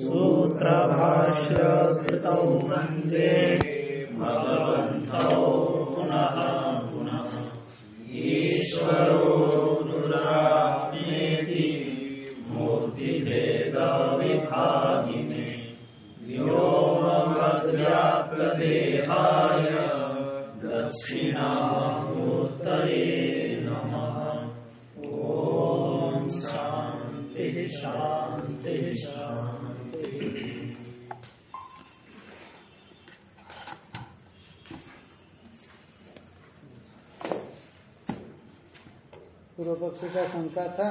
सूत्रभाष्य कृतौ वंदे भगवन्तौ पुनः पुनः। ईश्वरो दुरात्मेति मूर्तिभेदविभागिने। व्योमवद्व्याप्तदेहाय दक्षिणामूर्तये नमः। ॐ शान्तिः शान्तिः शान्तिः। पूर्व पक्ष का शंका था,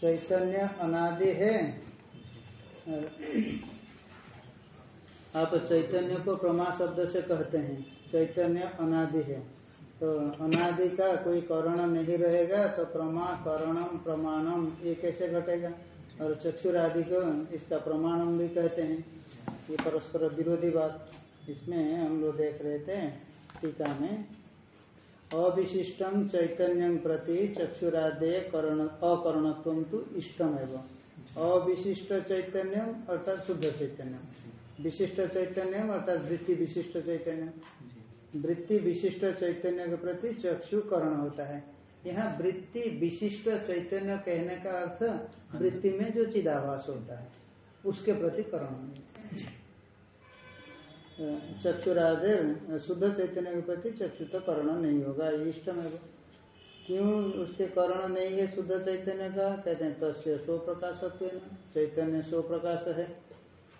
चैतन्य अनादि है। आप चैतन्य को प्रमा शब्द से कहते हैं, चैतन्य अनादि है। तो अनादि का कोई करण नहीं रहेगा तो प्रमा करणम प्रमाणम, ये कैसे घटेगा? और चक्षुर आदि को इसका प्रमाणम भी कहते हैं। ये परस्पर विरोधी बात। इसमें हम लोग देख रहे थे टीका में अविशिष्टम चैतन्यम प्रति चक्षुरादे करण, अकरणत्व तो इष्टम एवं। अविशिष्ट चैतन्यम अर्थात शुद्ध चैतन्यम विशिष्ट चैतन्यम अर्थात वृत्ति विशिष्ट चैतन्य। वृत्ति विशिष्ट चैतन्य के प्रति चक्षु करण होता है। यहाँ वृत्ति विशिष्ट चैतन्य कहने का अर्थ वृत्ति में जो चिदाभास होता है उसके प्रति करण। चक्षुरादे शुद्ध चैतन्य के प्रति चक्षु तो करण नहीं होगा इष्ट में क्यों उसके करण नहीं है शुद्ध चैतन्य का? कहते हैं तस्य सो प्रकाश चैतन्य सो प्रकाश है।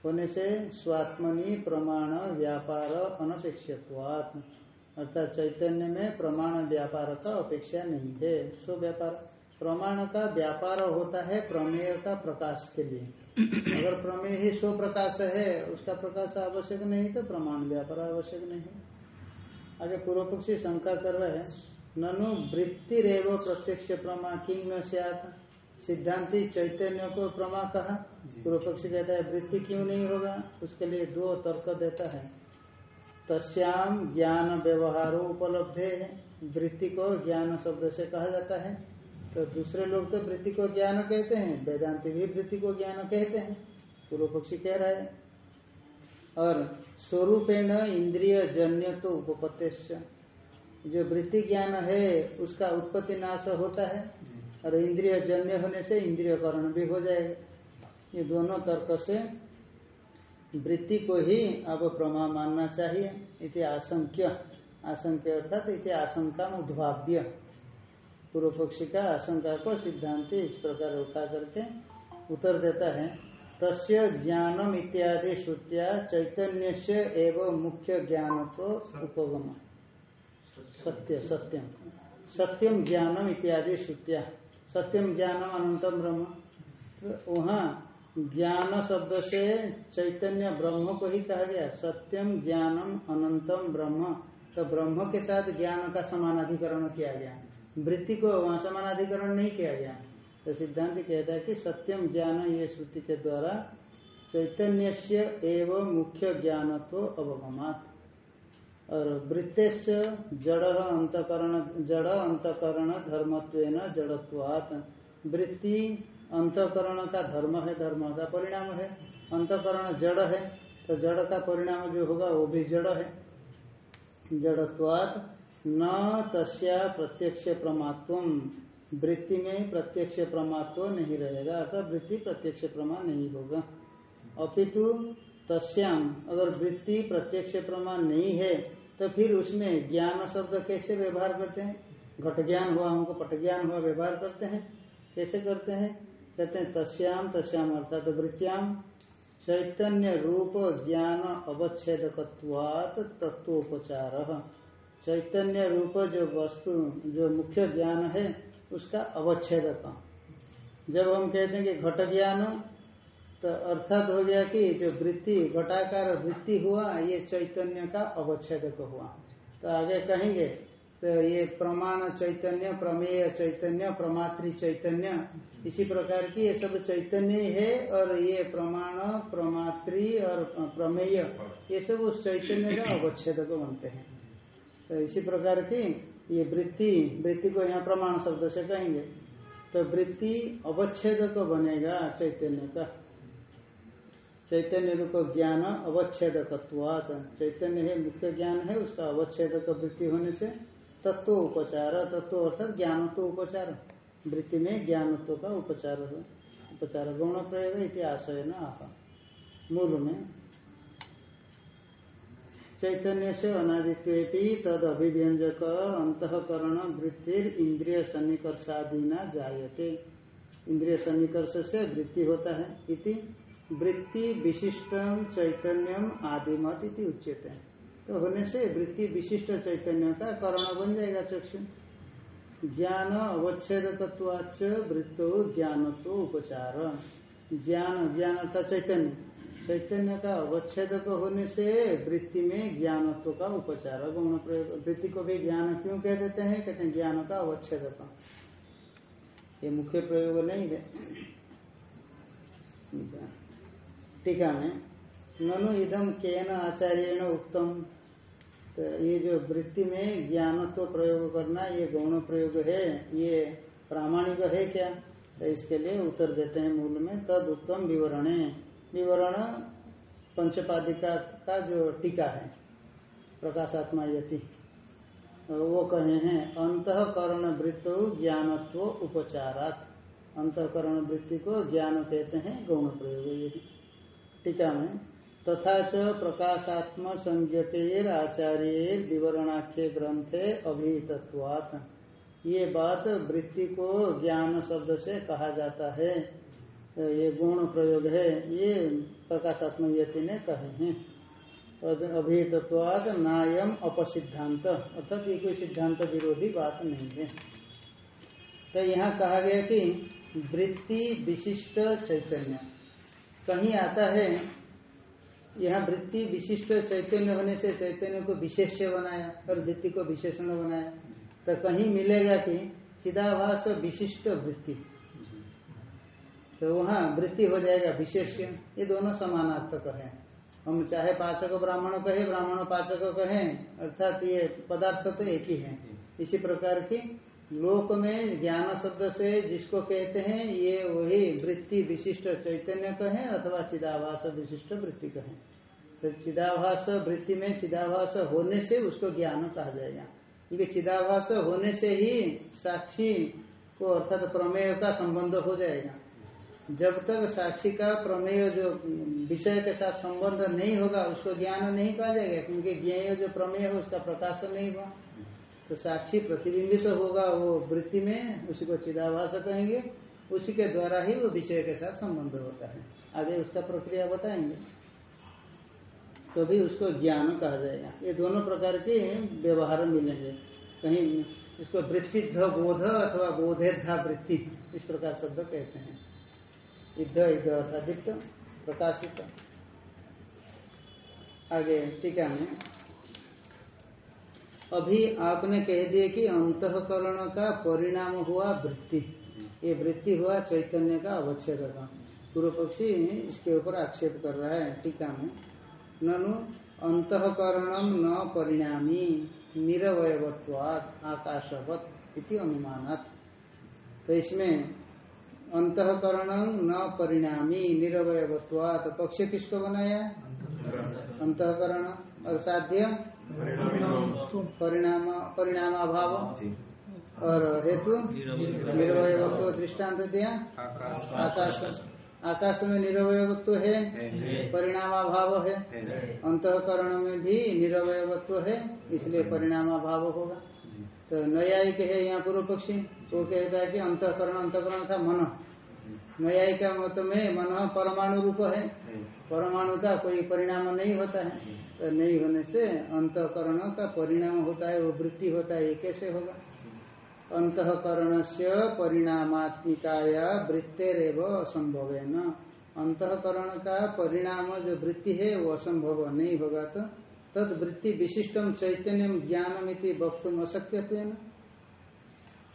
होने से स्वात्मनि प्रमाण व्यापार अनपेक्षत्वात्म अर्थात चैतन्य में प्रमाण व्यापार का अपेक्षा नहीं है। सो व्यापार प्रमाण का व्यापार होता है प्रमेय का प्रकाश के लिए। अगर प्रमेय ही सो प्रकाश है उसका प्रकाश आवश्यक नहीं तो प्रमाण व्यापार आवश्यक नहीं आगे पूर्व पक्षी शंका कर रहे हैं ननु वृत्ति रेव प्रत्यक्ष प्रमा किंग न सिद्धांति चैतन्य को प्रमा कहा? पूर्व पक्षी कहता है वृत्ति क्यों नहीं होगा? उसके लिए दो तर्क देता है। तस्याम ज्ञान व्यवहारो उपलब्ध, वृत्ति को ज्ञान शब्द से कहा जाता है। तो दूसरे लोग तो वृत्ति को ज्ञान कहते हैं, वेदांति भी वृत्ति को ज्ञान कहते हैं, पूर्व पक्षी कह रहा है। और स्वरूपेण इंद्रिय जन्य तो उपपत्ति जो वृत्ति ज्ञान है, उसका उत्पत्ति नाश होता है, और इंद्रिय जन्य होने से इंद्रिय करण भी हो जाएगा। ये दोनों तर्क से वृत्ति को ही अब प्रमा मानना चाहिए, इति आशंक्य। आशंक्य अर्थात इति आशंका उद्भाव्य। पूर्व पक्षी का आशंका को सिद्धांत इस प्रकार उठा करके उत्तर देता है, तस्य ज्ञानम इत्यादि श्रुतिया चैतन्य से एवं मुख्य ज्ञान को उपगम। सत्य, सत्यम। सत्यम ज्ञानम इत्यादि श्रुतिया। सत्यम ज्ञानम अनंतम ब्रह्म। वहाँ ज्ञान शब्द से चैतन्य ब्रह्म को ही कहा गया। सत्यम ज्ञानम अनंतम ब्रह्म। तो ब्रह्म के साथ ज्ञान का समानाधिकरण किया गया। वृत्ति को वहाँ समानाधिकरण नहीं किया गया। तो सिद्धांत कहता है कि सत्यम ज्ञान ये श्रुति के द्वारा चैतन्य एवं मुख्य ज्ञानत्व अवगमात। और वृत्तेश जड़ अंतकरण जड़ अंतकरण धर्मत्व जड़त्वात। वृत्ति अंतकरण का धर्म है, धर्म का परिणाम है। अंतकरण जड़ है तो जड़ का परिणाम जो होगा वो भी जड़ है। जड़त्वात न तस्या प्रत्यक्ष प्रमात्व। वृत्ति में प्रत्यक्ष प्रमात्व नहीं रहेगा, अर्थात वृत्ति प्रत्यक्ष प्रमा नहीं होगा। अपितु तस्याम अगर वृत्ति प्रत्यक्ष प्रमाण नहीं है तो फिर उसमें ज्ञान शब्द कैसे व्यवहार करते हैं? घट ज्ञान हुआ, हमको पट ज्ञान हुआ व्यवहार करते हैं। कैसे करते हैं? कहते हैं तस्याम तस्याम अर्थात वृत्तियाम चैतन्य रूप ज्ञान अवच्छेद तत्वोपचार चैतन्य रूप जो वस्तु, जो मुख्य ज्ञान है, उसका अवच्छेद जब हम कहते हैं कि घट ज्ञान तो अर्थात हो गया कि जो वृत्ति, घटाकार वृत्ति हुआ, ये चैतन्य का अवच्छेद हुआ। तो आगे कहेंगे तो ये प्रमाण चैतन्य, प्रमेय चैतन्य, प्रमात्र चैतन्य, इसी प्रकार की ये सब चैतन्य है और ये प्रमाण, प्रमात्री और प्रमेय, ये सब उस चैतन्य का अवच्छेद को बनते हैं। तो इसी प्रकार की ये वृत्ति वृत्ति को यहाँ प्रमाण शब्द से कहेंगे। तो वृत्ति अवच्छेद को बनेगा चैतन्य का। चैतन्य रूप ज्ञान अवच्छेदक चैतन्य है मुख्य ज्ञान है, उसका अवच्छेदक वृत्ति होने से तत्व उपचार, तत्व अर्थात ज्ञान तो उपचार। वृत्ति में ज्ञानत्व का उपचार उपचार गौण प्रयोग इतिहास है न आप मूल में चैतन्य से अनादित्वेपी तद अभिव्यंजक अंतकरण वृत्ति इंद्रिय सन्निकर्षादीना जायते। इंद्रिय सन्निकर्ष से वृत्ति होता है इति वृत्ति विशिष्टम चैतन्यम आदिमत इति उच्यते। तो होने से वृत्ति विशिष्ट चैतन्य का करण बन जाएगा चक्षु। ज्ञान अवच्छेदकवाच वृत्तो ज्ञान तो उपचार। ज्ञान ज्ञान अर्थात चैतन्य। चैतन्य का अवच्छेद होने से वृत्ति में ज्ञानत्व का उपचार, गौण प्रयोग। वृत्ति को भी ज्ञान क्यों कह देते हैं? कहते हैं ज्ञान का अवच्छेदक। ये मुख्य प्रयोग नहीं है। टीका में ननु इदम केन आचार्य उत्तम तो ये जो वृत्ति में ज्ञान तो प्रयोग करना, ये गौण प्रयोग है, ये प्रामाणिक है क्या? तो इसके लिए उत्तर देते हैं मूल में, तद उत्तम विवरण। विवरण पंचपादिका का जो टीका है, प्रकाशात्मा यति। वो कहे हैं, अंतकरण वृत्तो ज्ञानत्व उपचारात। अंतकरण वृत्ति को ज्ञान कहते हैं, गौण प्रयोग टीका में तथा च प्रकाशात्म संज्ञतेर आचार्य विवरणाख्य ग्रंथे अभिहितत्वात्। ये बात वृत्ति को ज्ञान शब्द से कहा जाता है। ये गुण प्रयोग है, ये प्रकाशात्म यति ने कहे हैं। अभिहितत्वाद नायम अपसिद्धांत। अर्थात ये कोई सिद्धांत विरोधी बात नहीं है। तो यहाँ कहा गया कि वृत्ति विशिष्ट चैतन्य। कहीं आता है यहाँ वृत्ति विशिष्ट चैतन्य होने से चैतन्य को विशेष्य बनाया और वृत्ति को विशेषण बनाया। तो कहीं मिलेगा कि चिदाभास विशिष्ट वृत्ति। तो वहाँ वृत्ति हो जाएगा विशेष्य। ये दोनों समानार्थक है। हम चाहे पाचक ब्राह्मण कहे, ब्राह्मण पाचक कहे, अर्थात ये पदार्थ तो एक ही है। इसी प्रकार की लोक में ज्ञान शब्द से जिसको कहते हैं, ये वही वृत्ति विशिष्ट चैतन्य कहे अथवा चिदाभास विशिष्ट वृत्ति कहे। तो चिदाभास वृत्ति में चिदाभास होने से उसको ज्ञान कहा जाएगा। क्योंकि चिदाभास होने से ही साक्षी को अर्थात प्रमेय का संबंध हो जाएगा। जब तक साक्षी का प्रमेय जो विषय के साथ संबंध नहीं होगा, उसको ज्ञान नहीं कहा जाएगा, क्योंकि ज्ञेय जो प्रमेय है, उसका प्रकाश नहीं हुआ। तो साक्षी प्रतिबिंबित तो होगा वो वृत्ति में, उसी को चिदाभास कहेंगे। उसी के द्वारा ही वो विषय के साथ संबंध होता है। आगे उसका प्रक्रिया बताएँगे। तो भी उसको ज्ञान कहा जाएगा। ये दोनों प्रकार के व्यवहार मिलेंगे कहीं इसको वृत्तिध बोध अथवा बोधेधा वृत्ति, इस प्रकार शब्द कहते हैं। युद्ध युद्ध अर्थात प्रकाशित। आगे टीका में अभी आपने कह दिए कि अंतकरण का परिणाम हुआ वृत्ति। ये वृत्ति हुआ चैतन्य का अवच्छेद का। पूर्व पक्षी इसके ऊपर आक्षेप कर रहा है टीका में। ननु अंतकरणम न परिणामी निरवयत्वाद आकाशवत इति अनुमानात। तो इसमें अंतकरण न परिणामी निरवयत्वात पक्ष किसको बनाया? अंतकरण। और साध्य? परिणाम परिणाम अभाव और हेतु निरवयत्व दृष्टांत दिया। आकाश। आकाश में निरवय निरवयत्व है परिणाम अभाव है। अंतकरण में भी निरवय निरवयत्व है इसलिए परिणाम अभाव होगा तो न्यायिक है यहाँ पूर्व पक्षी वो कहता है कि अंतकरण अंतकरण था मन। न्यायिक का मत में मन परमाणु रूप है। परमाणु का कोई परिणाम नहीं होता है। तो नहीं होने से अंतकरण का परिणाम होता है, वो वृत्ति होता है, ये कैसे होगा? अंतकरण से परिणात्मिकाया वृत्तेरव असंभव है न अंतकरण का परिणाम जो वृत्ति है, वो असंभव नहीं होगा तो। तद वृत्ति विशिष्टम चैतन्यम ज्ञानम इति वक्तुम अशक्य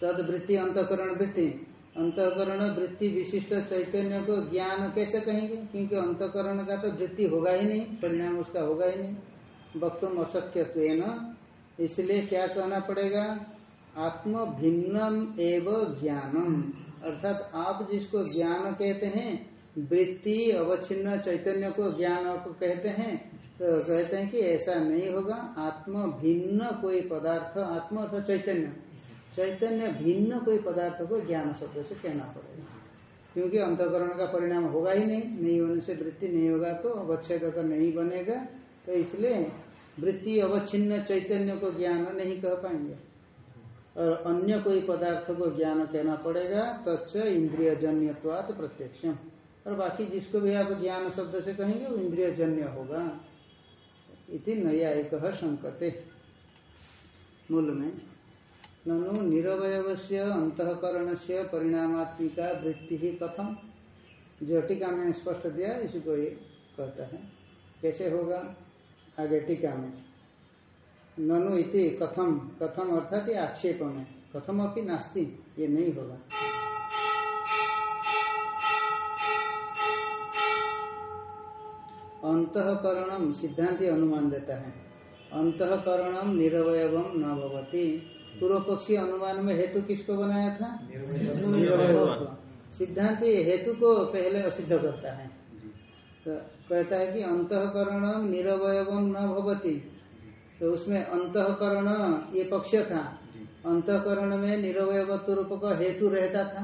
तद वृत्ति अंतकरण वृत्ति अंतकरण वृत्ति विशिष्ट चैतन्य को ज्ञान कैसे कहेंगे? क्योंकि अंतकरण का तो वृत्ति होगा ही नहीं, परिणाम उसका होगा ही नहीं। वक्तुम अशक्य इसलिए क्या कहना पड़ेगा? आत्म भिन्नम एवं ज्ञानम। अर्थात आप जिसको ज्ञान कहते हैं, वृत्ति अवच्छिन्न चैतन्य को ज्ञान को कहते हैं तो कहते हैं कि ऐसा नहीं होगा। आत्म भिन्न कोई पदार्थ, आत्म अर्थात चैतन्य। चैतन्य भिन्न कोई पदार्थ को ज्ञान शब्द से कहना पड़ेगा। क्योंकि अंतकरण का परिणाम होगा ही नहीं नहीं होने से वृत्ति नहीं होगा तो अवच्छेद का नहीं बनेगा तो इसलिए वृत्ति अवच्छिन्न चैतन्य को ज्ञान नहीं कह पाएँगे। और अन्य कोई पदार्थ को ज्ञान कहना पड़ेगा, तच्च इंद्रिय जन्यवाद प्रत्यक्षम। और बाकी जिसको भी आप ज्ञान शब्द से कहेंगे, वो इंद्रिय जन्य होगा। इति एक संकते। मूल में ननु निरवय से अंतकरण से परिणात्मिका वृत्ति ही कथम जो टीका में स्पष्ट दिया इसी को ये कहता है कैसे होगा आगे टीका में ननु इति कथम कथम अर्थात ये आक्षेप में कथम अभी नास्ती ये नहीं होगा अंतकरणम सिद्धांत अनुमान देता है अंतकरणम निरवयवम न भवती पूर्व पक्षी अनुमान में हेतु किसको बनाया था? सिद्धांत हेतु को पहले असिद्ध करता है। तो कहता है कि अंतकरण निरवयवम न भवती। तो उसमें अंतकरण ये पक्ष था। अंतकरण में निरवयत्व रूप का हेतु रहता था।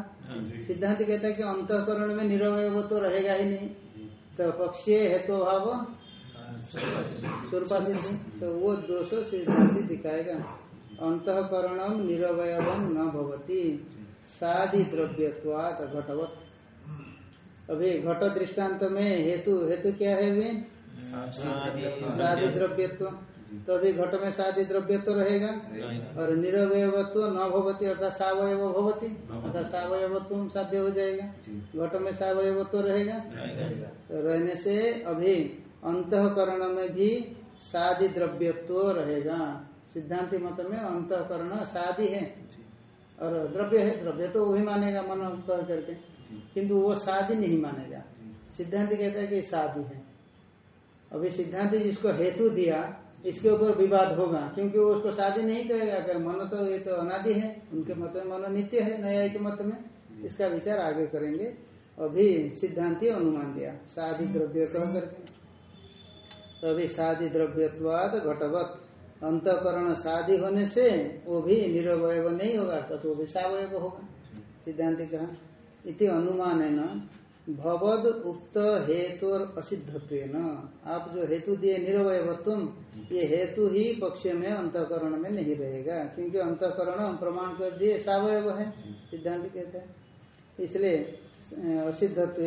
सिद्धांत कहता है कि अंतकरण में निरवयत्व रहेगा ही नहीं। तो पक्ष हेतु भाव सिद्धि तो वो दोष सिद्धांत दिखाएगा। अंतकरणम निरवयवम न भवती। साधि द्रव्यवाद घटवत अभी घट दृष्टांत में हेतु हेतु क्या है वे साधि द्रव्यत्व। तो अभी घट में शादी द्रव्य तो रहेगा और निरवयत्व न भवती अर्थात सावय भवती अर्थात सावयवत्व साध्य हो जाएगा। घट में सावयवत्व रहेगा? तो रहने से अभी अंतकरण में भी शादी द्रव्यत्व रहेगा। सिद्धांति मत में अंतकरण शादी है। और द्रव्य है द्रव्य तो वही मानेगा मन कह करके। किंतु वो शादी नहीं मानेगा। सिद्धांत कहता है कि शादी है। अभी सिद्धांत जिसको हेतु दिया इसके ऊपर विवाद होगा क्योंकि वो उसको शादी नहीं कहेगा अगर मन तो ये तो अनादि है उनके मत में मन नित्य है नया के मत में। इसका विचार आगे करेंगे। अभी सिद्धांति अनुमान दिया शादी द्रव्य कह करके। तो अभी शादी द्रव्यवाद घटवत। अंतकरण शादी होने से वो भी निरवय नहीं होगा तो वो भी सवय होगा। सिद्धांत कहा, इति अनुमान है न भवद उक्त हेतु और असिद्धत्व न आप जो हेतु दिए निरवयत्व, ये हेतु ही पक्ष में अंतकरण में नहीं रहेगा, क्योंकि अंतकरण हम प्रमाण कर दिए, सवयव है, सिद्धांत कहते हैं। इसलिए असिद्धत्व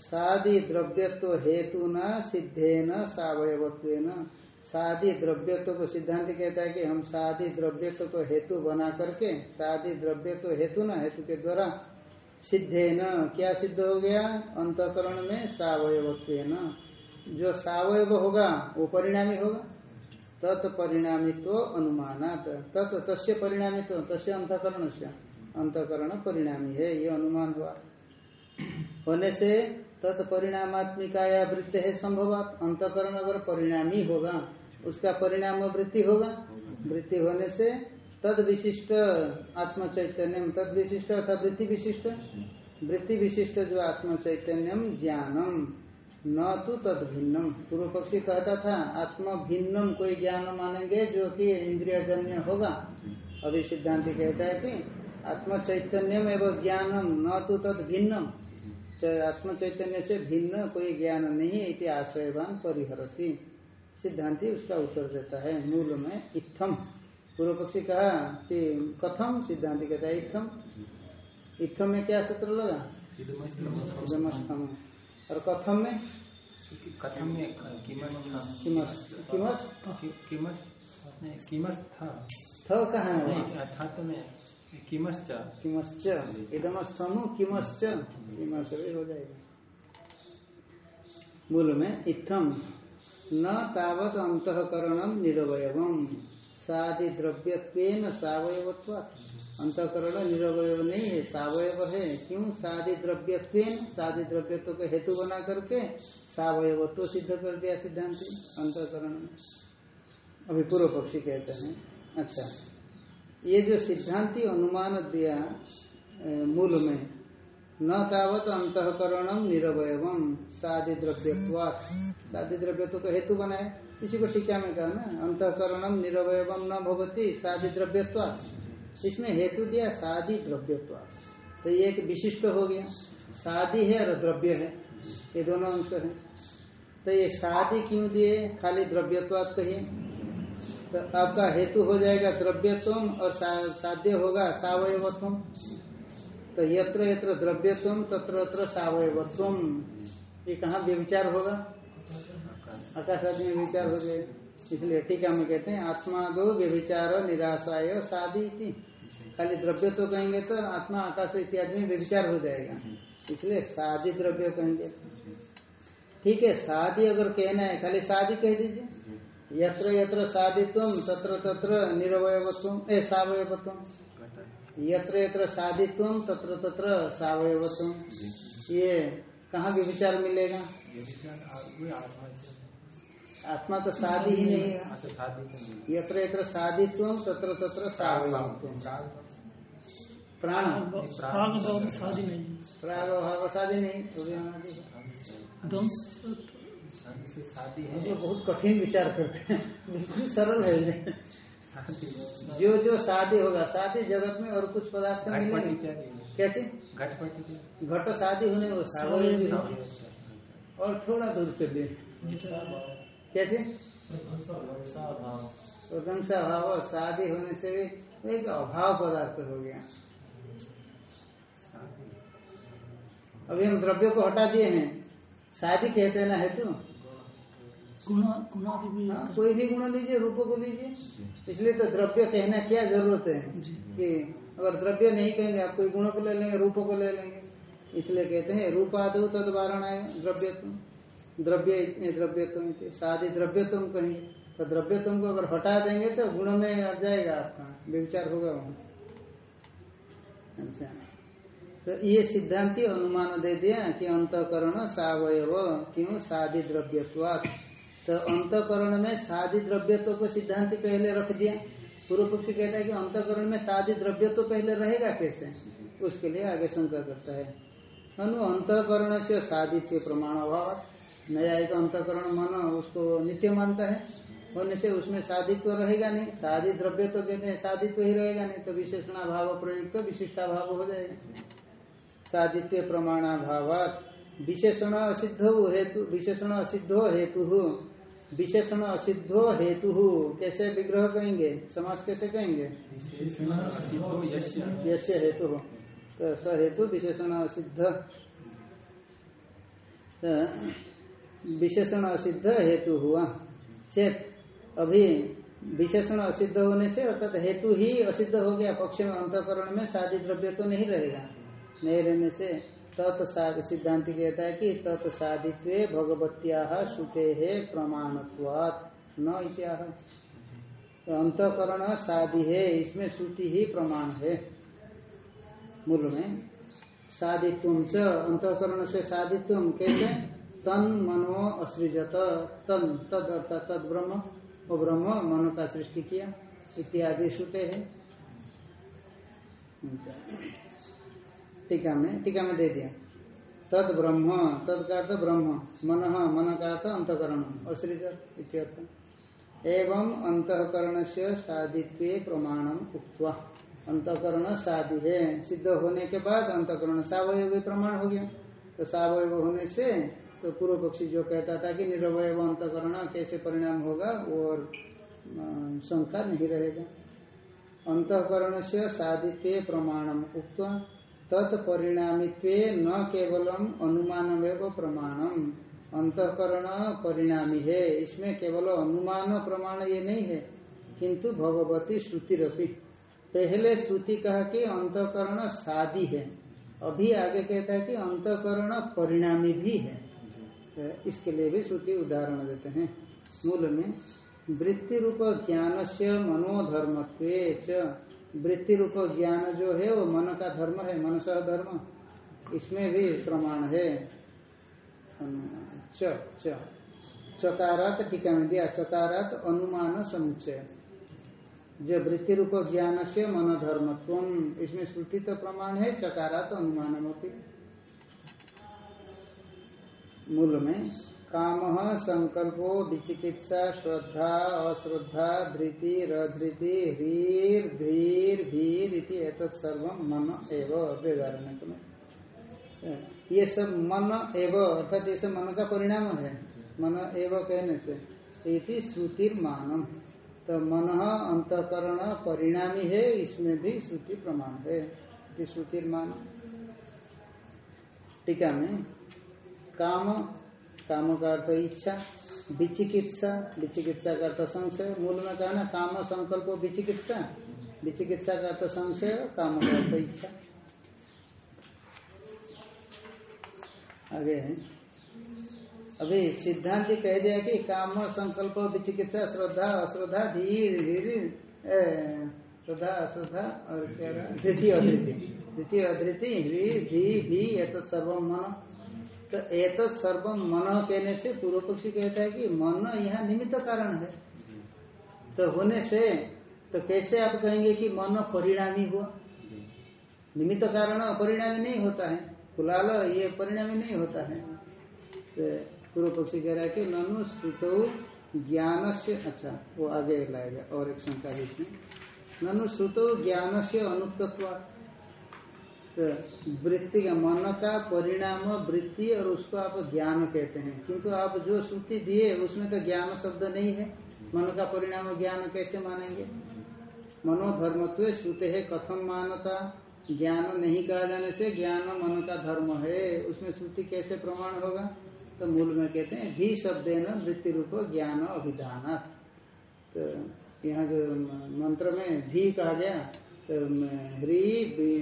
सादि द्रव्यत्व हेतु न सिद्धे न सवयवत्व न सादि द्रव्यत्व को सिद्धांत कहता है कि हम सादि द्रव्यत्व को हेतु बना करके सादि द्रव्यत्व हेतु न, हेतु के द्वारा सिद्धे न। क्या सिद्ध हो गया? अंतकरण में सवयवत्व न जो सवयव होगा, वो परिणामी होगा। तत्परिणामित्व अनुमान तत् तस्य परिणामित्व, तस्य अंतकरण से अंतकरण परिणामी है, ये अनुमान हुआ। होने से तत्परिणात्मिका या वृत्ति है संभव आप अंतकरण अगर परिणामी होगा। उसका परिणाम वृत्ति होगा। वृत्ति होने से तद विशिष्ट आत्म चैतन्यम तद विशिष्ट अर्थात वृत्ति विशिष्ट। वृत्ति विशिष्ट जो आत्म चैतन्यम ज्ञानम। न तो तद भिन्नम पूर्व पक्षी कहता था आत्म भिन्नम कोई ज्ञान मानेंगे जो कि इंद्रिय जन्य होगा। अभी सिद्धांति कहता है कि आत्म चैतन्यम एवं ज्ञानम, न तो तद भिन्नम आत्म चैतन्य से भिन्न कोई ज्ञान नहीं इति आशयवान परिहरती। सिद्धांति उसका उत्तर देता है मूल में इत्थम। पूर्व पक्षी कहा कि कथम सिद्धांति कहता है इथम इथम में क्या सूत्र लगा? इदमस्थम। और कथम में? कथम में किमस किमस किमस था थ कहाँ है था तो मैं किमश्च? किमश्च? इदमस्थम हो जाएगा। मूल सादि द्रव्य सवयवत्व। अंतकरण निरवय नहीं है, सवयव है। क्यों? सादि द्रव्य सादि द्रव्यत्व को हेतु बना करके सवयवत्व सिद्ध कर दिया सिद्धांति। अंतकरण अभी पूर्व पक्षी कहते हैं। अच्छा। ये जो सिद्धांति अनुमान दिया मूल में, न तावत अंतकरणम निरवयवम सादि द्रव्यत्वात् सादि द्रव्य तो हेतु बनाए। इसी को टीका में कहा ना अंतकरणम निरवयवम न भवती सादि द्रव्यत्वात् इसमें हेतु दिया सादि द्रव्यत्वात् तो ये एक विशिष्ट हो गया। शादी है और द्रव्य है। ये दोनों अंश है। तो ये शादी क्यों दिए? खाली द्रव्यत्वात कहिए। तो आपका हेतु हो जाएगा द्रव्यत्व और साध्य होगा सावयवत्व तो यत्र यत्र द्रव्यत्व तत्र तत्र सावयवत्व ये कहाँ व्यविचार होगा? आकाश आदि में विचार हो जाए इसलिए टीका में कहते हैं, आत्मा दो व्यभिचार निराशाय शादी खाली द्रव्य तो कहेंगे तो आत्मा, आकाश इत्यादि में व्यविचार हो जाएगा। इसलिए शादी द्रव्य कहेंगे। ठीक है शादी अगर कहना है, खाली शादी कह दीजिए। यत्र यत्र शादित्व तत्र तत्र निरवयत्व ए सावयवत्व यत्र यत्र शादित्व तत्र तत्र सावयवत्व ये कहाँ भी विचार मिलेगा आत्मा तो शादी ही नहीं है अच्छा, तो। यत्र यत्र शादित्व तत्र तत्र सावयवत्व प्राग- प्राण प्राग शादी नहीं प्राग भाव शादी नहीं तो से शादी है। तो बहुत कठिन विचार करते हैं। बिल्कुल सरल है शादी जो जो शादी होगा शादी जगत में और कुछ पदार्थ मिलेंगे। कैसे? घटपट। घट शादी होने वो है। सावयव। और थोड़ा दूर चलिए। कैसे? प्रशंसा भाव और शादी होने से भी एक अभाव पदार्थ हो गया। अभी हम द्रव्य को हटा दिए हैं। शादी कहते हैं ना हेतु? गुणा हाँ, कोई भी गुण लीजिए रूप को लीजिए। इसलिए तो द्रव्य कहना क्या ज़रूरत है। कि अगर द्रव्य नहीं कहेंगे आप कोई गुण को ले लेंगे रूप को ले लेंगे। इसलिए कहते हैं रूप रूपादु तद वारण द्रव्य तुम द्रव्य इतने द्रव्यत्व शादी तुम कहेंगे तो द्रव्यत्व को अगर हटा देंगे तो गुण में आ जाएगा आपका। विचार होगा वहाँ। अच्छा। तो ये सिद्धांति अनुमान दे दिया कि अंतकरण सावयव क्यों? शादी द्रव्यत्वात्। तो अंतकरण में शादी तो को सिद्धांत पहले रख दिया। पूर्व पक्षी कहता है कि अंतकरण में शादी द्रव्य तो पहले रहेगा कैसे? उसके लिए आगे शंका करता है। अनु अंतकरण से शादित्व प्रमाण अभाव। नया एक अंतकरण मन, उसको नित्य मानता है। होने से उसमें शादित्व रहेगा नहीं। शादी द्रव्य तो कहते हैं शादित्व ही रहेगा नहीं तो विशेषणा भाव प्रयुक्त विशिष्टा भाव हो जाएगा। सादित्य प्रमाणाभावात। विशेषण असिद्ध हेतु, विशेषण असिद्धो हेतु। विशेषण असिद्धो हेतु। कैसे विग्रह कहेंगे? समास कैसे कहेंगे? विशेषण असिद्धो यस्य। यस्य हेतु। तो स हेतु विशेषण असिद्ध। तो विशेषण असिद्ध हेतु। हुआ चेत अभी विशेषण असिद्ध होने से अर्थात हेतु ही असिद्ध हो गया पक्ष में अंतकरण में शादी द्रव्य तो नहीं रहेगा। नहीं रहने से तत् सिद्धांति कहता है कि तत् साधित्व भगवत्या श्रुते है प्रमाणत्वात्। न इत्याह। तो अंतकरण शादी है, इसमें श्रुति ही प्रमाण है। मूल में साधित्व च, अंतकरण से साधित्व कहते तन मनो असृजत, तन, तद अर्थात तद ब्रह्म वो ब्रह्म मनो का सृष्टि किया, इत्यादि श्रुते है। टीका में टीका में दे दिया। तद ब्रह्म, तद का अर्थ ब्रह्म, मन मन का अर्थ अंतकरण असृजत इत्यर्थ। एवं अंतकरण से साधित्व प्रमाणम उक्त्वा, अंतकरण शादी है, सिद्ध होने के बाद अंतकरण सावय भी प्रमाण हो गया। तो सावय होने से तो पूर्व पक्षी जो कहता था कि निरवय अंतकरण कैसे परिणाम होगा और शंका नहीं रहेगा। अंतकरण से साधित्व प्रमाणम उक्त तत्परिणामित्व न केवलम अनुमानमेव प्रमाणम। अंतकरण परिणामी है। इसमें केवल अनुमान प्रमाण ये नहीं है, किंतु भगवती श्रुति रपी पहले श्रुति कहा कि अंतकरण शादी है। अभी आगे कहता है कि अंतकरण परिणामी भी है। तो इसके लिए भी श्रुति उदाहरण देते हैं। मूल में, वृत्ति रूप ज्ञान से मनोधर्मत्व च वृत्ति रूप ज्ञान जो है वो मन का धर्म है, मनस धर्म। इसमें भी प्रमाण है। च च। चकारात टीका में दिया, चकारात अनुमान समुच्चय जो वृत्ति रूप ज्ञान से मन धर्मत्व इसमें श्रुति तो प्रमाण है, चकारात अनुमान मूल में काम संकल्पो विचिकित्सा, श्रद्धा, अश्रद्धा, धृति, रधृति ह्रीर धीर भीर इति सर्वम मन एव वेदारण्य में। ये सब मन एव, अर्थात ये सब मन का परिणाम है। मन एव कहने से इति श्रुतिर मानम तो मन अंतकरण परिणामी है, इसमें भी श्रुति प्रमाण है। श्रुतिर मान टीका में काम काम का अर्थ इच्छा, विचिकित्सा विचिकित्सा का अर्थ संशय। मूल में कहा ना, काम संकल्प विचिकित्सा। विचिकित्सा का अर्थ संशय काम का अर्थ इच्छा। आगे अभी सिद्धांत कह दिया कि काम संकल्प विचिकित्सा, श्रद्धा, अश्रद्धा, धीर धीर श्रद्धा, अश्रद्धा और क्या द्वितीय भी भी एत सर्वम मन तो एत सर्वम मन कहने से पूर्व पक्षी कहता है कि मन यहाँ निमित्त कारण है। तो होने से तो कैसे आप कहेंगे कि मन परिणामी हुआ? निमित्त कारण परिणामी नहीं होता है। फ़िलहाल ये परिणामी नहीं होता है। तो पूर्व पक्षी कह रहा है कि ननु श्रुतो ज्ञान से अच्छा वो आगे लाएगा, और एक शंका इसमें ननु श्रुतो ज्ञान से अनुक्तत्व। तो वृत्ति का मन का परिणाम वृत्ति और उसको आप ज्ञान कहते हैं। किंतु आप जो श्रुति दिए, उसमें तो ज्ञान शब्द नहीं है। मन का परिणाम ज्ञान कैसे मानेंगे? मनोधर्म तो श्रुते है, कथम मानता ज्ञान नहीं कहा जाने से ज्ञान मन का धर्म है। उसमें श्रुति कैसे प्रमाण होगा? तो मूल में कहते हैं भी शब्द न वृत्ति रूप ज्ञान अभिधान। तो यहाँ जो मंत्र में धी कहा गया तो ह्री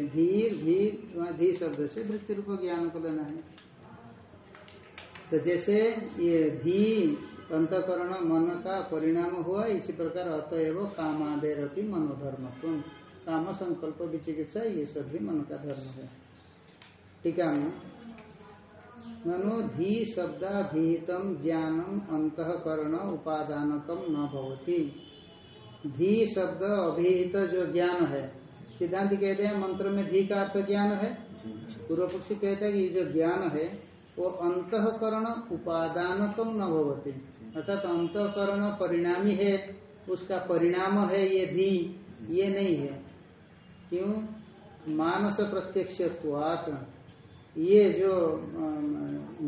धीर भीर वहाँ धी शब्द से वृत्ति रूप ज्ञान को लेना है तो जैसे ये धी अंतकरण मन का परिणाम हुआ, इसी प्रकार अतएव कामादेर भी मनोधर्म काम संकल्प विचिकित्सा, ये सब भी मन का धर्म है। टीका में ननु धी शब्दाभिहितम ज्ञानम अंतकरण उपादानकम न भवती। धी शब्द अभिहित जो ज्ञान है सिद्धांत कहते हैं मंत्र में धी का अर्थ ज्ञान है। पूर्व पक्षी कहते हैं कि ये जो ज्ञान है वो अंतकरण उपादानकम न भवती। अर्थात अंतकरण परिणामी है उसका परिणाम है ये धी ये नहीं है। क्यों? मानस प्रत्यक्ष ये जो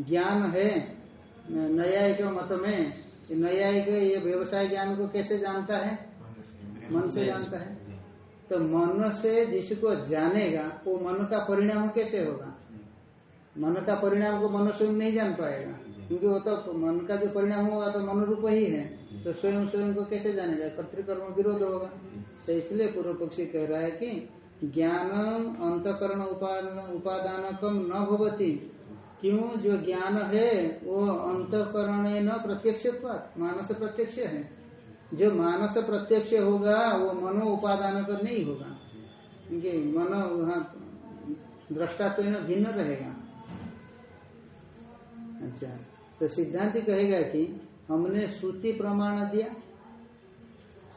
ज्ञान है न्यायिक मत में न्यायिक ये व्यवसाय ज्ञान को कैसे जानता है? मन से। जानता है। तो मन से जिसको जानेगा, वो मन का परिणाम कैसे होगा? मन का परिणाम को मन स्वयं नहीं जान पाएगा। क्योंकि वो तो मन का जो परिणाम होगा तो मनोरूप ही है। तो स्वयं स्वयं को कैसे जानेगा? कर्तिकर्म विरोध होगा। तो इसलिए पूर्व पक्षी कह रहा है कि ज्ञान अंतकरण उपादानकम न भवती। क्यों? जो ज्ञान है, वो अंतकरण न प्रत्यक्ष मानस प्रत्यक्ष है। जो मानस प्रत्यक्ष होगा, वो मनो उपादान का नहीं होगा। क्योंकि मनो वहाँ दृष्टा तो भिन्न रहेगा। अच्छा तो सिद्धांत कहेगा कि हमने श्रुति प्रमाण दिया।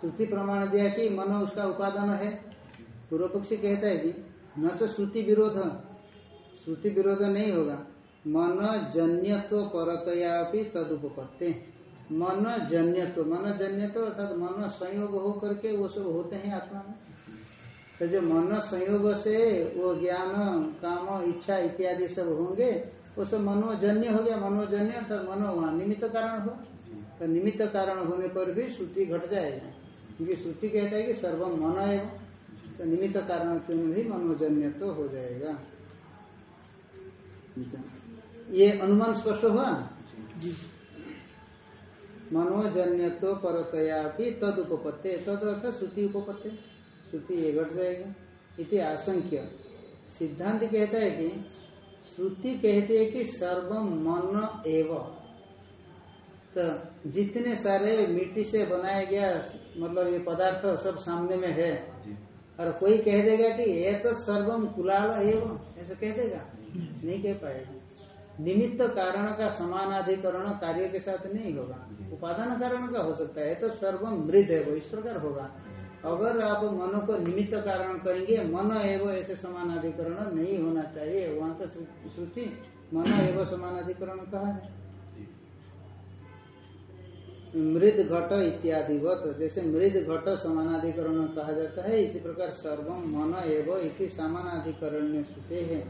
श्रुति प्रमाण दिया कि मनो उसका उपादान है। पूर्व पक्षी कहता है कि न तो श्रुति विरोध। श्रुति विरोध नहीं होगा। मन जन्यत्व परतया तदुपत्ते मन जन्य तो मन जन्य तो अर्थात मन संयोग हो करके वो सब होते हैं आत्मा में। तो जो मन संयोग से वो ज्ञान, काम, इच्छा इत्यादि सब होंगे, वो सब मनोजन्य हो गया। मनोजन्य अर्थात मनो वहाँ निमित्त कारण हो। तो निमित्त कारण होने पर भी श्रुति घट जाएगा। क्योंकि श्रुति कहता है कि सर्व मन है तो निमित्त कारण क्यों भी मनोजन्य तो हो जाएगा। ये अनुमान स्पष्ट हुआ? मनोजन्य तो परतया भी तद उपपत्ते। तद अर्थ श्रुति उपपत्ते। श्रुति ये घट जाएगा। इति आशंक्य। सिद्धांत कहता है कि श्रुति कहती है कि सर्व मन एव। तो जितने सारे मिट्टी से बनाया गया मतलब ये पदार्थ सब सामने में है। और कोई कह देगा कि ये तो सर्वम कुलाल एवं। ऐसा कह देगा? नहीं कह पाएगा। निमित्त कारण का समानाधिकरण कार्य के साथ नहीं होगा। उपादान कारण का हो सकता है तो सर्वम मृद है वो इस प्रकार होगा। अगर आप मनो को निमित्त कारण करेंगे मन एवं ऐसे समानाधिकरण नहीं होना चाहिए वहाँ तो श्रुति मन एवं समानाधिकरण कहा है? मृद घट इत्यादिवत जैसे मृद घट समानाधिकरण कहा जाता है इसी प्रकार सर्वम मन एवं इति समानाधिकरण्य सुते है।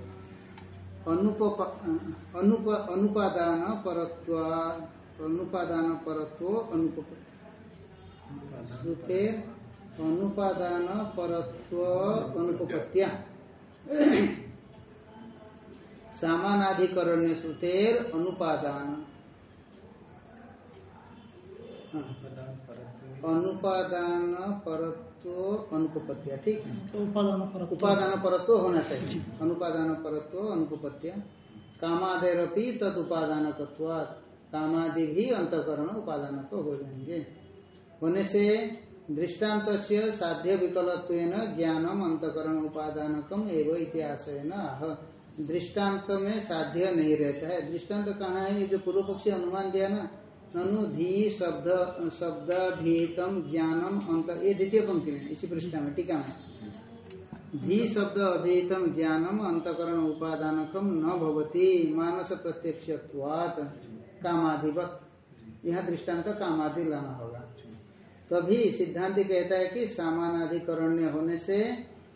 अनुप अनुप अनुपादान परत्व अनुपादान परत्व अनुप श्रुते अनुपादान परत्व अनुपत्या सामानाधिकरण्य श्रुतेर अनुपादान। प्रदान परत्व। अनुपादान परत्व अनुपत्या ठीक है? तो उपादान पर उपादान परत्व होना चाहिए। अनुपादान परत्व अनुपत्या कामादेरपि तद उपादान कामादि भी अंतकरण उपादान हो जाएँगे। होने से दृष्टांत साध्य विकलत्व ज्ञानम अंतकरण उपादानकम एवं इतिहास आह दृष्टांत में साध्य नहीं रहता है। दृष्टांत कहाँ है? ये जो पूर्व पक्षी अनुमान दिया ना ननु धी शब्द शब्द भीतम ज्ञानम अंत, ये द्वितीय पंक्ति में, इसी पृष्ठा में, टीका में। धी शब्द अभीतम ज्ञानम अंतकरण उपादानकम न भवती, मानस प्रत्यक्ष कामाधिवत यहाँ दृष्टांत कामादि लाना होगा। तभी सिद्धांत कहता है कि सामानाधिकरण्य होने से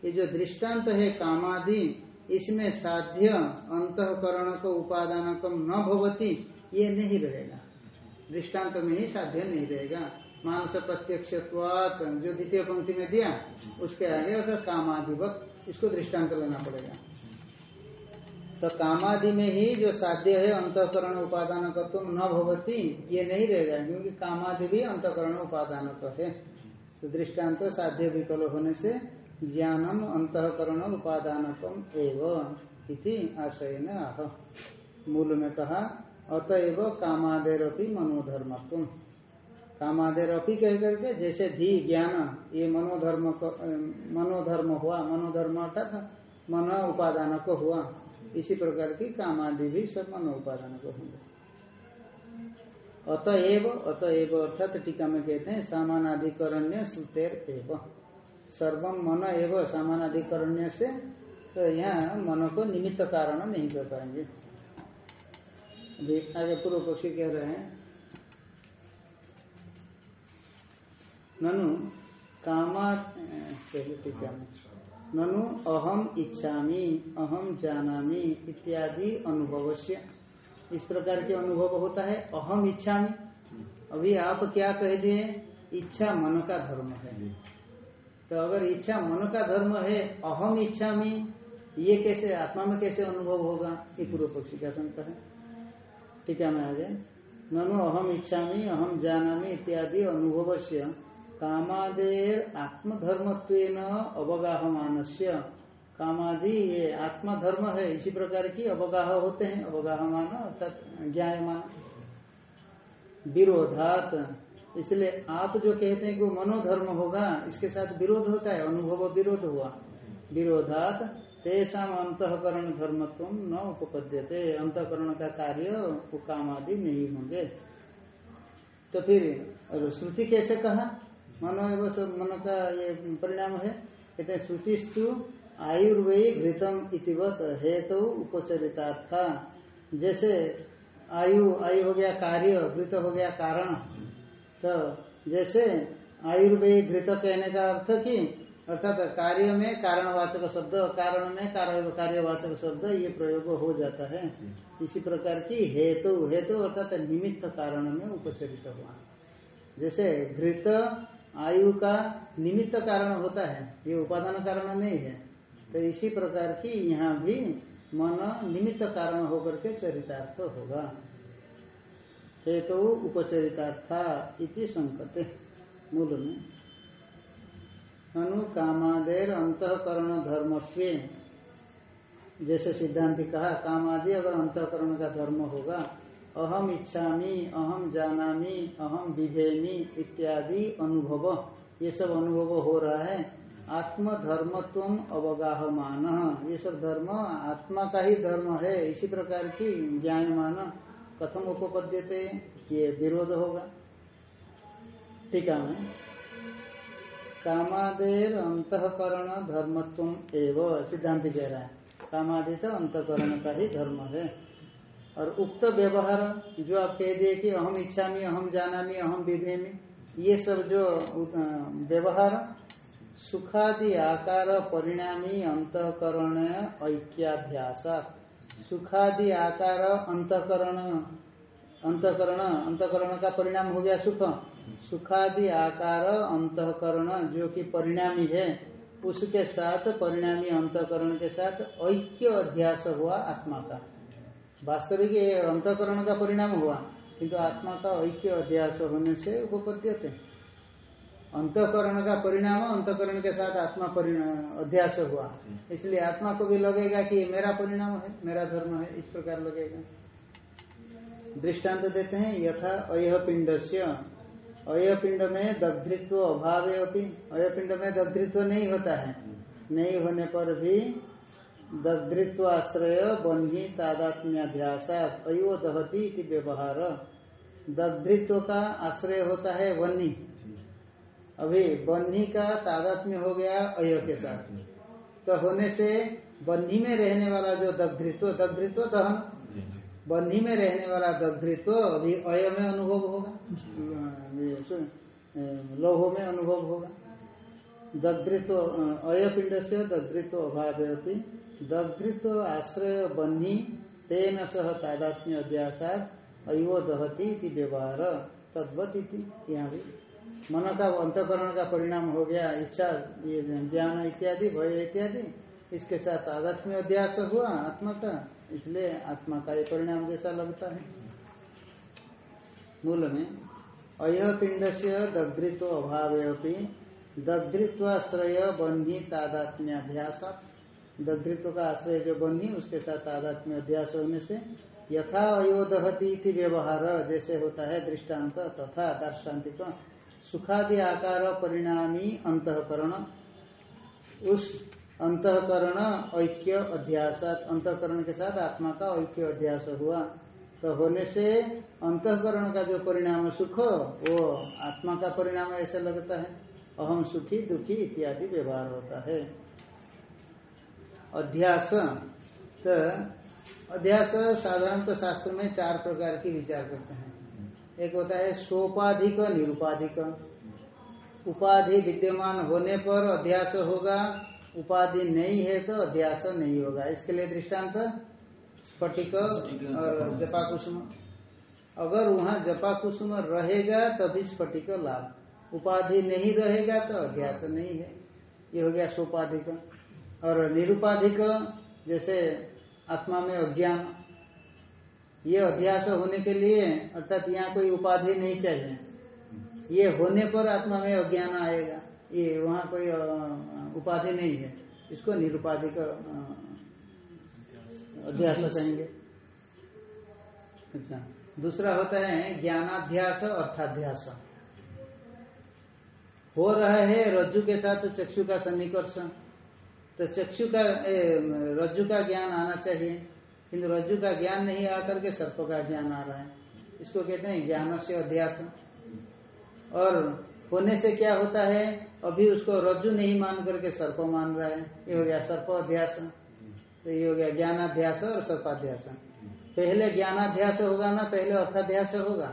ये जो दृष्टांत है कामादि, इसमें साध्य अंतकरण को उपादानकम न भवती, ये नहीं रहेगा। दृष्टांत में ही साध्य नहीं रहेगा। मानस प्रत्यक्ष जो द्वितीय पंक्ति में दिया, उसके आगे अगर कामाधिवत, इसको दृष्टांत लेना पड़ेगा। तो कामादि में ही जो साध्य है अंतकरण उपादान का तुम न भवती, ये नहीं रहेगा, क्योंकि कामादि भी अंतकरण उपादान तो है। तो दृष्टांत साध्य विकल होने से ज्ञानम अंतकरण उपादानकम एवं आशय ने आह। मूल में कहा अतएव कामादेर कामादेरपि मनोधर्मत्व। कामादेरपि कह करके जैसे धी ज्ञान, ये मनोधर्म को मनोधर्म हुआ, मनोधर्म अर्थात मन उपादान को हुआ। इसी प्रकार की कामादि भी सब मन उपादान को होंगे। अतएव अतएव अर्थात टीका में कहते हैं, सामानाधिकरण्य श्रुतेर एव सर्वम मन एवं सामानाधिकरण्य से तो यहाँ मन को निमित्त कारण नहीं कर पाएँगे। आगे पूर्व पक्षी कह रहे हैं ननु कामा टीका में ननु अहम इच्छामी अहम जानामी इत्यादि अनुभव इस प्रकार के अनुभव होता है अहम इच्छामी। अभी आप क्या कह दिए? इच्छा मन का धर्म है। तो अगर इच्छा मन का धर्म है अहम इच्छामी ये कैसे आत्मा में कैसे अनुभव होगा? ये पूर्व पक्षी का शंका है। है मैं आगे ननु अहम इच्छामी, अहम जानामी इत्यादि अनुभव से कामादेर आत्मधर्मत्व अवगाहमान कामादि ये आत्मधर्म है, इसी प्रकार की अवगाह होते हैं। अवगाहमान अर्थात ज्ञायमान। विरोधात। इसलिए आप जो कहते हैं कि मनोधर्म होगा, इसके साथ विरोध होता है, अनुभव विरोध हुआ। विरोधात तेषाम अंतकरण धर्मत्व न उपपद्यते। अंतकरण का कार्य काम आदि नहीं होंगे। तो फिर श्रुति कैसे कहा? मनो एवं मन का ये परिणाम है। कहते हैं, श्रुतिस्तु आयुर्वेय घृतम इतिवत हेतु तो उपचरिता था जैसे आयु आयु हो गया कार्य, घृत हो गया कारण। तो जैसे आयुर्वेद घृत कहने का अर्थ की अर्थात कार्य में कारणवाचक शब्द, कारण में कार्यवाचक शब्द, ये प्रयोग हो जाता है। इसी प्रकार की हेतु हेतु अर्थात निमित्त कारण में उपचरित हुआ। जैसे घृत, आयु का निमित्त कारण होता है, ये उपादान कारण नहीं है। तो इसी प्रकार की यहाँ भी मन निमित्त कारण होकर के चरितार्थ होगा। हेतु उपचरितार्था इति संकते, मूल में। अनु कामादेर अंतकरण धर्मत्व जैसे सिद्धांति कहा, कामादि अगर अंतकरण का धर्म होगा, अहम इच्छामी, अहम जानामी, अहम विभेमी इत्यादि अनुभव। ये सब अनुभव हो रहा है। आत्म धर्मत्व अवगाहमान। ये सब धर्म आत्मा का ही धर्म है। इसी प्रकार की ज्ञानमान कथम उपपद्यते, ये विरोध होगा। ठीक है कामादेर अंतकरण धर्मत्व एवं सिद्धांत कह रहा है। कामादि तो अंतकरण का ही धर्म है। और उक्त व्यवहार जो आप कह दिए कि अहम इच्छा में अहम जाना में अहम विभेमी, ये सब जो व्यवहार, सुखादि आकार परिणामी अंतकरण ऐक्याध्यास सुखादि आकार अंतकरण अंतकरण अंतकरण का परिणाम हो गया सुख। सुखादि आकार अंतकरण जो कि परिणामी है उसके साथ परिणामी अंतकरण के साथ ऐक्य अध्यास हुआ आत्मा का। वास्तविक ये अंतकरण का परिणाम हुआ किंतु आत्मा का ऐक्य अध्यास होने से उपपद्यते। अंतकरण का परिणाम अंतकरण के साथ आत्मा परिणाम अध्यास हुआ। इसलिए आत्मा को भी लगेगा कि मेरा परिणाम है मेरा धर्म है इस प्रकार लगेगा। दृष्टांत देते हैं, यथा अयह पिंड से अय पिंड में दग्धृत्व अभाव होती अय पिंड में दग्धृत्व नहीं होता है। नहीं होने पर भी दग्धृत्व आश्रय बन्ही तादात्म्याध्यास अयो दहती व्यवहार। दग्धृत्व का आश्रय होता है वन्नी अभी बन्ही का तादात्म्य हो गया अय के साथ। तो होने से बन्ही में रहने वाला जो दग्धृत्व दग्धृत्व दहन बन्ही में रहने वाला दग्धृत्व अभी अय में अनुभव होगा। लौह में अनुभव होगा। दग्धृत्व अय पिंड से दग्धृत्व अभाव होती दग्धृत्व आश्रय बन्ही तेन सह तादात्म्य अध्यासात अयो दहती व्यवहार तद्वत यहाँ भी। मन का अंतकरण का परिणाम हो गया इच्छा ये ज्ञान इत्यादि भय इत्यादि। इसके साथ आध्यात्मिक अध्यास हुआ, आत्मा का, इसलिए आत्मा का ये परिणाम जैसा लगता है। मूल में, अय पिंड से दग्धृत्व अभाव दग्धृत्वाश्रय बन्ही तादात्म्याध्यास दग्धृत्व का आश्रय जो बन्ही, उसके साथ तादात्म्य अध्यास होने से यथा अयोदहती व्यवहार, जैसे होता है दृष्टांत, तथा दार्शांतिक सुखादि आकार परिणामी अंतकरण। उस अंतकरण ऐक्य अध्यास। अंतकरण के साथ आत्मा का ऐक्य अध्यास हुआ। तो होने से अंतकरण का जो परिणाम सुख, वो आत्मा का परिणाम ऐसा लगता है। अहम सुखी, दुखी इत्यादि व्यवहार होता है। अध्यास। तो अध्यास साधारणतः शास्त्र में चार प्रकार की विचार करते हैं। एक होता है सोपाधिक, निरुपाधिक। उपाधि विद्यमान होने पर अध्यास होगा। उपाधि नहीं है तो अध्यास नहीं होगा। इसके लिए दृष्टांत स्फटिक और जपा कुसुम अगर वहाँ जपा कुसुम रहेगा तभी स्फटिक लाभ। उपाधि नहीं रहेगा तो अध्यास नहीं है। ये हो गया सोपाधिक। और निरुपाधिक, जैसे आत्मा में अज्ञान, ये अध्यास होने के लिए, अर्थात यहाँ कोई उपाधि नहीं चाहिए। ये होने पर आत्मा में अज्ञान आएगा। ये वहाँ कोई उपाधि नहीं है। इसको निरुपाधिक अध्यास कहेंगे। अच्छा। दूसरा होता है ज्ञानाध्यास अर्थाध्यास। हो रहा है रज्जु के साथ चक्षु का सन्निकर्ष तो चक्षु का रज्जु का ज्ञान आना चाहिए। किंतु रज्जु का ज्ञान नहीं आकर के सर्प का ज्ञान आ रहा है। इसको कहते हैं ज्ञान से अध्यास। और होने से क्या होता है? अभी उसको रज्जु नहीं मान करके सर्प मान रहा है। ये हो गया सर्प अध्यास तो ये हो गया ज्ञानाध्यास और सर्पाध्यास पहले ज्ञानाध्यास होगा ना पहले अर्थाध्यास होगा?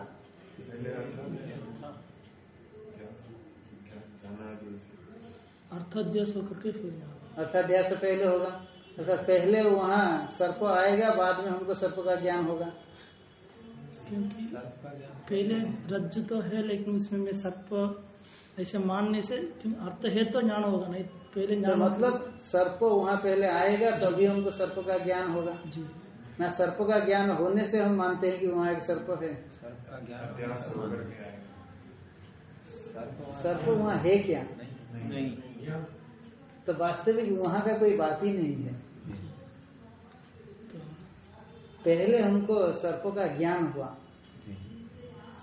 अर्थाध्यास होकर के फिर अर्थाध्यास पहले होगा। अर्थात पहले वहाँ सर्प आएगा बाद में हमको सर्प का ज्ञान होगा। क्योंकि पहले रज्जु तो है लेकिन उसमें में सर्प ऐसे मानने से अर्थ है तो ज्ञान होगा नहीं पहले तो ज्ञान मतलब सर्प वहाँ पहले आएगा तभी हमको सर्प का ज्ञान होगा। जी। ना सर्प का ज्ञान होने से हम मानते हैं कि वहाँ एक सर्प है। सर्प वहाँ है क्या? नहीं तो वास्तविक वहाँ का कोई बात ही नहीं है। तो पहले हमको सर्प का ज्ञान हुआ।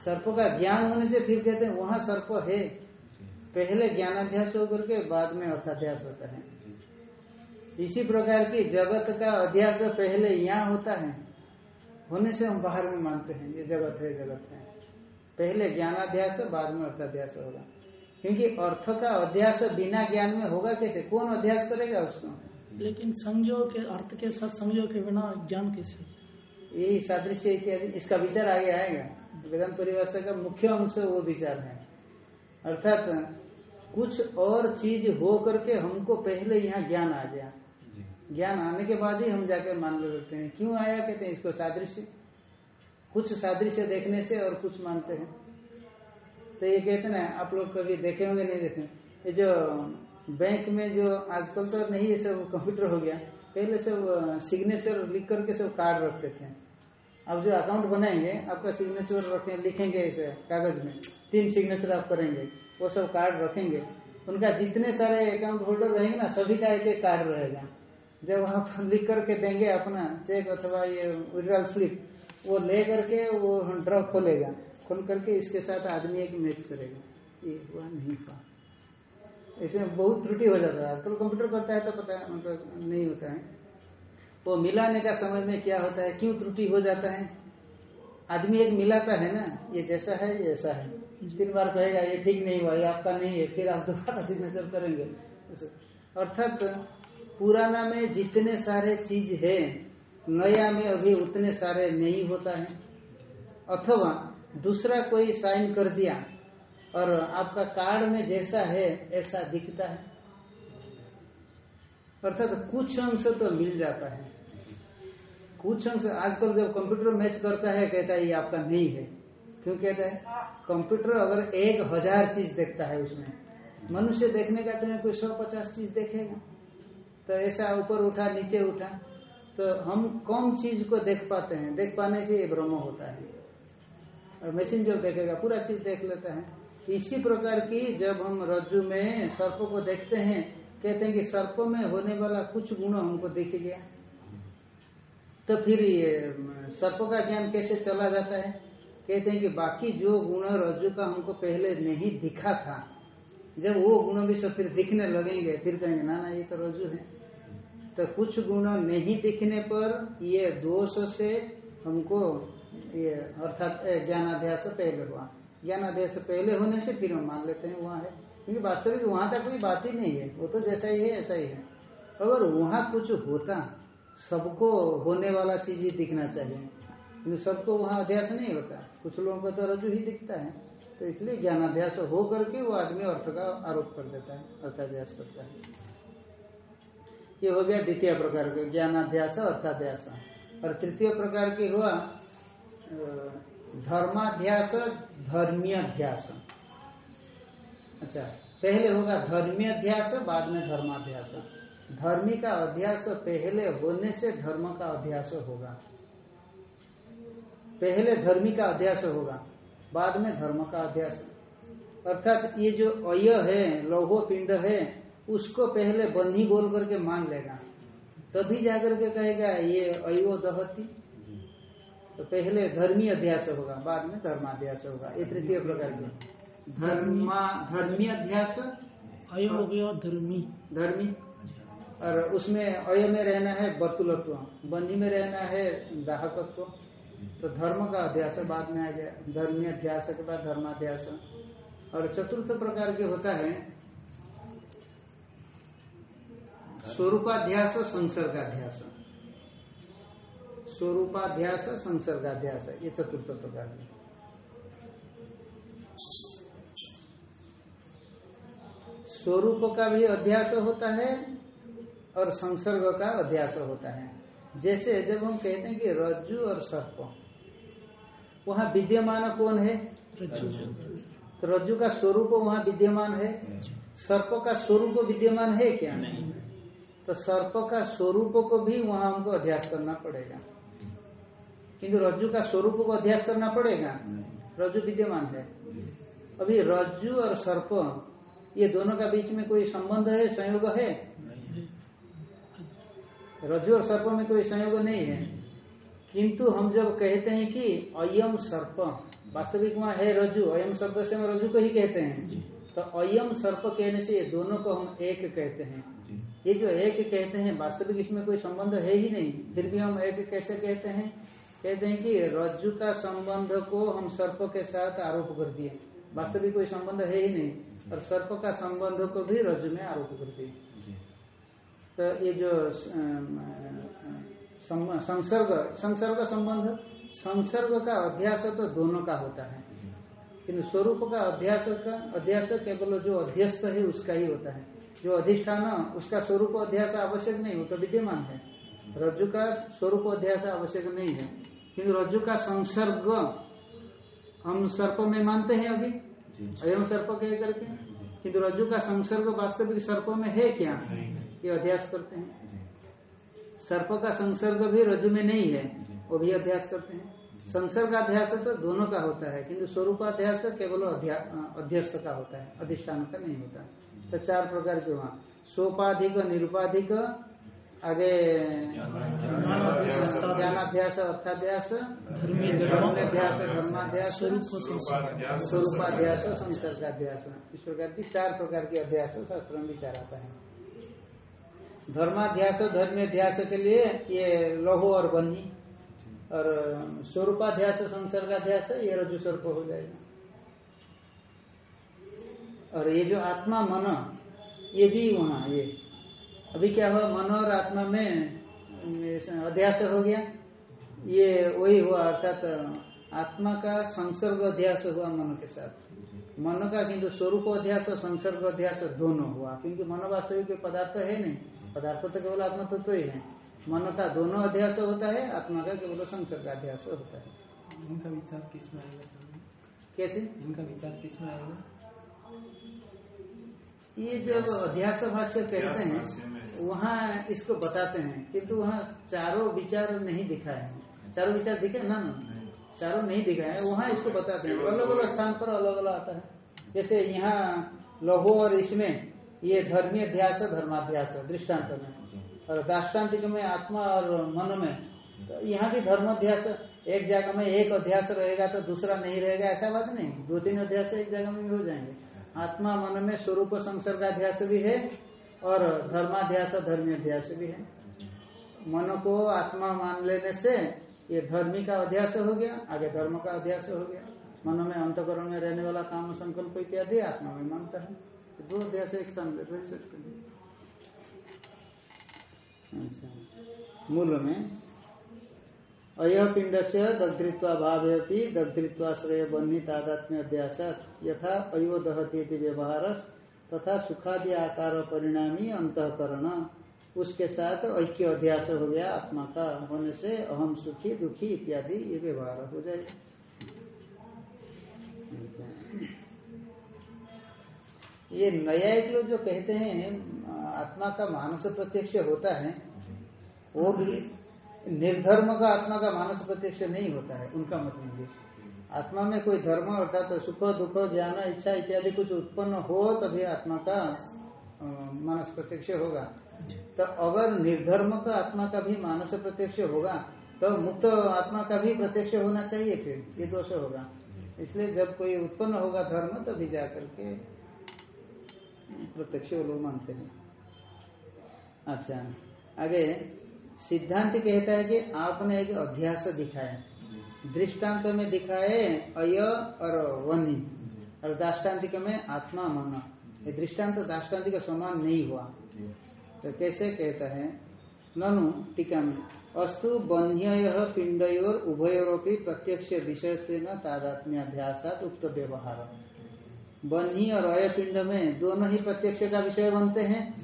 सर्प का ज्ञान होने से फिर कहते हैं वहाँ सर्प है। पहले ज्ञानाध्यास होकर के बाद में अर्थाध्यास होता है। इसी प्रकार की जगत का अध्यास पहले यहाँ होता है। होने से हम बाहर में मानते हैं ये जगत है जगत है। पहले ज्ञानाध्यास बाद में अर्थाध्यास होगा। क्योंकि अर्थ का अध्यास बिना ज्ञान में होगा कैसे? कौन अध्यास करेगा उसको? लेकिन संयोग के अर्थ के साथ संयोग के बिना ज्ञान कैसे? यही सादृश्य इत्यादि इसका विचार आगे आएगा। वेदांत परिभाषा का मुख्य अंश वो विचार है। अर्थात कुछ और चीज़ हो करके हमको पहले यहाँ ज्ञान आ गया। ज्ञान आने के बाद ही हम जाकर मान लेते हैं। क्यों आया? कहते हैं इसको सादृश्य कुछ सादृश्य देखने से और कुछ मानते हैं। तो ये कहते ना आप लोग कभी देखे होंगे नहीं देखे। ये जो बैंक में जो आजकल तो नहीं ये सब कंप्यूटर हो गया। पहले सब सिग्नेचर लिख करके सब कार्ड रखते थे। अब जो अकाउंट बनाएँगे, आपका सिग्नेचर रखें, लिखेंगे ऐसे कागज़ में, तीन सिग्नेचर आप करेंगे, वो सब कार्ड रखेंगे। उनका जितने सारे अकाउंट होल्डर रहेंगे ना, सभी का एक एक कार्ड रहेगा। जब आप लिख करके देंगे अपना चेक अथवा ये विड्रॉल स्लिप वो ले करके वो ड्रॉ खोलेगा। खोल करके इसके साथ आदमी एक मैच करेगा। ये हुआ नहीं हुआ इसमें बहुत त्रुटि हो जाता है। आजकल कंप्यूटर करता है तो पता है मतलब नहीं होता है। वो मिलाने का समय में क्या होता है? क्यों त्रुटि हो जाता है? आदमी एक मिलाता है ना, ये जैसा है, ये ऐसा है। तीन बार कहेगा, ये ठीक नहीं हुआ, ये आपका नहीं है, फिर आप दोबारा सिग्नेचर करेंगे। अर्थात पुराना में जितने सारे चीज़ है, नया में अभी उतने सारे नहीं होता है। अथवा दूसरा कोई साइन कर दिया और आपका कार्ड में जैसा है, ऐसा दिखता है। अर्थात कुछ अंश तो मिल जाता है। कुछ अंश आजकल जब कंप्यूटर मैच करता है, कहता है, ये आपका नहीं है। क्यों कहता है? कंप्यूटर अगर एक हज़ार चीज़ देखता है उसमें, मनुष्य देखने का तो कोई सौ पचास चीज़ देखेगा। तो ऐसा ऊपर उठा, नीचे उठा तो हम कम चीज़ को देख पाते हैं। देख पाने से ये भ्रम होता है। और मशीन जो देखेगा, पूरा चीज़ देख लेता है। इसी प्रकार की जब हम रज्जु में सर्प को देखते हैं, कहते हैं कि सर्प में होने वाला कुछ गुण हमको दिख गया तो फिर ये सर्प का ज्ञान कैसे चला जाता है? कहते हैं कि बाकी जो गुण रज्जु का हमको पहले नहीं दिखा था, जब वो गुण भी सब फिर दिखने लगेंगे, फिर कहेंगे, ना ना, ये तो रज्जु है। तो कुछ गुण नहीं दिखने पर ये दोष से हमको ये अर्थात ज्ञानाध्यास पहले हुआ। ज्ञानाध्यास पहले होने से फिर हम मान लेते हैं वहाँ है। क्योंकि वास्तविक वहाँ तक कोई बात ही नहीं है। वो तो जैसा ही है, ऐसा ही है। अगर वहाँ कुछ होता, सबको होने वाला चीज़ ही दिखना चाहिए। क्योंकि सबको वहाँ अध्यास नहीं होता। कुछ लोगों को तो रजू ही दिखता है। तो इसलिए ज्ञानाध्यास हो करके वो आदमी अर्थ का आरोप कर देता है, अर्थाध्यास करता है। ये हो गया द्वितीय प्रकार के ज्ञानाध्यास अर्थाध्यास। और तृतीय प्रकार की हुआ धर्माध्यास धर्मीय अध्यास अच्छा पहले होगा धर्मीय अध्यास बाद में धर्माध्यास। धर्मी का अध्यास पहले होने से धर्म का अध्यास होगा। पहले धर्मी का अध्यास होगा, बाद में धर्म का अध्यास। अर्थात ये जो अय है, लौहो पिंड है, उसको पहले बंधी बोल करके मान लेगा। तभी जाकर के कहेगा, ये अयो दहती। तो पहले धर्मी अध्यास होगा बाद में धर्माध्यास होगा ये तृतीय प्रकार के। धर्मा धर्मी अध्यास? अय हो गया धर्मी। धर्मी? और उसमें अय में रहना है बतुलत्व बंधी में रहना है दाहकत्व। तो धर्म का अध्यास बाद में आ गया धर्मी अध्यास के बाद धर्माध्यास। और चतुर्थ प्रकार के होता है स्वरूपाध्यास संसर्गाध्यास। स्वरूपाध्यास संसर्गाध्यास ये चतुर्थ प्रकार है। स्वरूप का भी अध्यास होता है और संसर्ग का अध्यास होता है। जैसे जब हम कहते हैं कि रज्जु और सर्प वहाँ विद्यमान कौन है? तो रज्जु का स्वरूप वहाँ विद्यमान है। सर्प का स्वरूप विद्यमान है क्या? नहीं। तो सर्प का स्वरूप को भी वहाँ हमको अध्यास करना पड़ेगा। किंतु रज्जु का स्वरूप को अध्यास करना पड़ेगा। रज्जु विद्यमान है। अभी रज्जु और सर्प ये दोनों का बीच में कोई संबंध है संयोग है? रज्जु और सर्प में कोई संयोग नहीं है। किंतु हम जब कहते हैं कि अयम सर्प वास्तविक वहाँ है रज्जु अयम शब्द से हम रज्जु को ही कहते हैं। तो अयम सर्प कहने से ये दोनों को हम एक कहते हैं। ये जो एक कहते हैं वास्तविक इसमें कोई संबंध है ही नहीं। फिर भी हम एक कैसे कहते हैं? कहते हैं कि रज्जु का संबंध को हम सर्प के साथ आरोप कर दिए। वास्तविक कोई संबंध है ही नहीं और सर्प का संबंध को भी रज्जु में आरोप कर दिए। तो ये जो संसर्ग संसर्ग संबंध संसर्ग का अध्यास तो दोनों का होता है। किंतु स्वरूप का अध्यास का अध्यास केवल जो अध्यस्त है उसका ही होता है। जो अधिष्ठान उसका स्वरूप अध्यास आवश्यक नहीं वो तो विद्यमान है। रज्जु का स्वरूप अध्यास आवश्यक नहीं है। किंतु रज्जु का संसर्ग हम सर्प में मानते हैं अभी। अयम सर्प कह करके। किंतु रज्जु का संसर्ग वास्तविक सर्प में है क्या? ये अध्यास करते हैं। सर्प का संसर्ग भी रज्जु में नहीं है वो भी अध्यास करते हैं। संसर्ग अध्यास तो दोनों का होता है किंतु स्वरूप अध्यास केवल अध्यस्त का होता है अधिष्ठान का नहीं होता। तो चार प्रकार के वहाँ। सोपाधिक निरुपाधिक आगे ज्ञानाध्यास अर्थाध्यास धर्माध्यास धर्माध्यास स्वरूपाध्यास संसर्गाध्यास इस प्रकार की चार प्रकार के अध्यास शास्त्र में विचार आता है। धर्माध्यास धर्माध्यास के लिए ये लोहो और बन्ही और स्वरूपाध्यास संसर्गाध्यास ये रजु सर्प हो जाएगा। और ये जो आत्मा मन, ये भी वहाँ, ये अभी क्या हुआ? मन और आत्मा में अध्यास हो गया। ये वही हुआ अर्थात आत्मा का संसर्ग अध्यास हुआ मन के साथ। मन का किंतु स्वरूप अध्यास और संसर्ग अध्यास दोनों हुआ क्योंकि मन वास्तविक पदार्थ है नहीं। पदार्थ तो केवल आत्मा तत्व ही है। मन का दोनों अध्यास होता है आत्मा का केवल संसर्ग अध्यास होता है। इनका विचार किसमें आएगा? कैसे? इनका विचार किसमें आएगा? ये जब अध्यास भाष्य कहते हैं वहाँ इसको बताते हैं किंतु वहाँ चारों विचार नहीं दिखा है। चारों विचार दिखे ना? ना चारों नहीं दिखाए हैं। वहाँ इसको बताते हैं। अलग अलग स्थान पर अलग अलग आता है। जैसे यहाँ लघु और इसमें ये धर्मी अध्यास धर्माध्यास दृष्टांत में। और दाष्टान्तिक में आत्मा और मन में। तो यहाँ भी धर्माध्यास एक जगह में एक अध्यास रहेगा तो दूसरा नहीं रहेगा ऐसा बात नहीं। दो तीन अध्यास एक जगह में भी हो जाएँगे। आत्मा मन में स्वरूप संसर्गाध्यास भी है और धर्माध्यास धर्मी अध्यास भी है। मन को आत्मा मान लेने से ये धर्मी का अध्यास हो गया, आगे धर्म का अध्यास हो गया। मन में अंतकरण में रहने वाला काम संकल्प इत्यादि आत्मा में मानता है। दो अध्यास एक स्थान अच्छा। मूल में अय पिंड से दग्धृत्वाभाव दग्धृत्वाश्रय बन्ही तादात्म्य अध्यास यथा अयो दहती व्यवहार तथा सुखादि आकार परिणामी अंतकरण उसके साथ ऐक्य अध्यास हो गया आत्मा का होने से अहम सुखी, दुखी इत्यादि ये व्यवहार हो जाए। ये नया एक लोग जो कहते हैं, आत्मा का मानस प्रत्यक्ष होता है, वो भी निर्धर्म का आत्मा का मानस प्रत्यक्ष नहीं होता है, उनका मत ये आत्मा में कोई धर्म अर्थात तो सुख, दुख, ज्ञान, इच्छा इत्यादि कुछ उत्पन्न हो, तभी आत्मा का मानस प्रत्यक्ष होगा। तो अगर निर्धर्म का आत्मा का भी मानस प्रत्यक्ष होगा तो मुक्त आत्मा का भी प्रत्यक्ष होना चाहिए फिर, ये दोष होगा। इसलिए जब कोई उत्पन्न होगा धर्म, तभी जा करके प्रत्यक्ष लोग मानते हैं। अच्छा आगे सिद्धांत कहता है कि आपने एक अध्यास दिखाया। दृष्टांत में दिखाए अय और वनी और दाष्टान्तिक में आत्मा मन। ये दृष्टांत दाष्टान्तिक समान नहीं हुआ। तो कैसे कहता है? ननु, टीका में। अस्तु बन्ह्य पिंडयोर उभयोरपि प्रत्यक्ष विषय तादात्म्याध्यासात उक्त व्यवहार। बन्ही और अय पिंड में दोनों ही प्रत्यक्ष का विषय बनते हैं?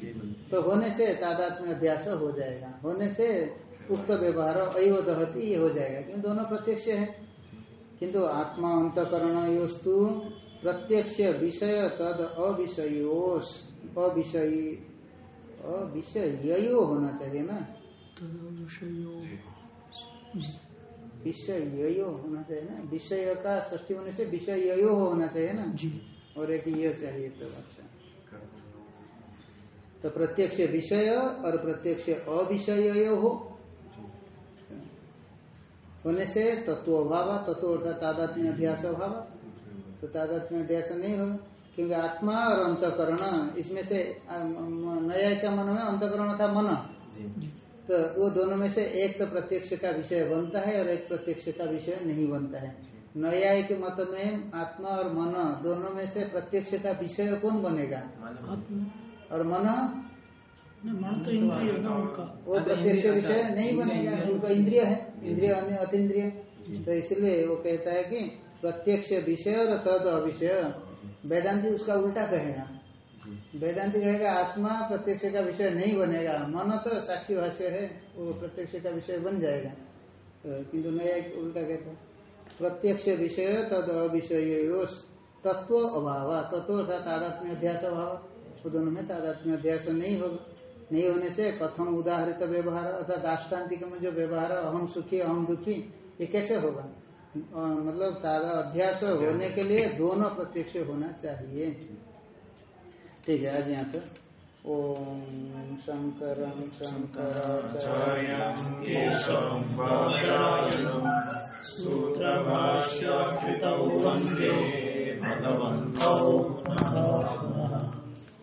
तो होने से तादात्म्य अध्यास हो जाएगा। होने से उक्त व्यवहार अयो दहती ये हो जाएगा। क्योंकि दोनों प्रत्यक्ष है। किंतु आत्मा अंतकरण योस्तु प्रत्यक्ष विषय तद अविषयोस। अविषयी अविषयो होना चाहिए ना? विषयो होना चाहिए ना? विषय का ष्टी होने से विषयो होना चाहिए ना? जी। और एक ये चाहिए तो अच्छा तो प्रत्यक्ष विषय और प्रत्यक्ष अविषय हो। होने से तत्व अभाव तत्व अर्थात तादात्म्य अध्यास अभाव। तो तादात्म्य अध्यास नहीं होगा क्योंकि आत्मा और अंतकरण इसमें से नया का मन में अंतकरण था मन? तो वो दोनों में से एक तो प्रत्यक्ष का विषय बनता है और एक प्रत्यक्ष का विषय नहीं बनता है। न्यायिक मत में आत्मा और मन दोनों में से प्रत्यक्ष का विषय कौन बनेगा? और मन? मन तो इंद्रिय है ना उनका। वो प्रत्यक्ष विषय नहीं बनेगा उनका इंद्रिय है इंद्रिय अन्य अतीन्द्रिय। तो इसलिए वो कहता है कि प्रत्यक्ष विषय और तद अविषय। वेदांति उसका उल्टा कहेगा। वेदांति कहेगा आत्मा प्रत्यक्ष का विषय नहीं बनेगा। मन तो साक्षी भाष्य है वो प्रत्यक्ष का विषय बन जाएगा। तो किंतु नया एक उल्टा कहता है। प्रत्यक्ष विषय तद अविषय तत्व अभाव। तत्व अर्थात तादात्म्य अध्यास अभाव। वो दोनों में तादात्म्य अध्यास नहीं होगा नहीं होने से कथम उदाहरित व्यवहार अर्थात दाष्टान्तिक में जो व्यवहार, अहम सुखी, अहम दुखी, ये कैसे होगा? मतलब तादा अध्यास होने के लिए दोनों प्रत्यक्ष होना चाहिए। ठीक है, आज यहाँ तक ओम शंकर पुनः पुनः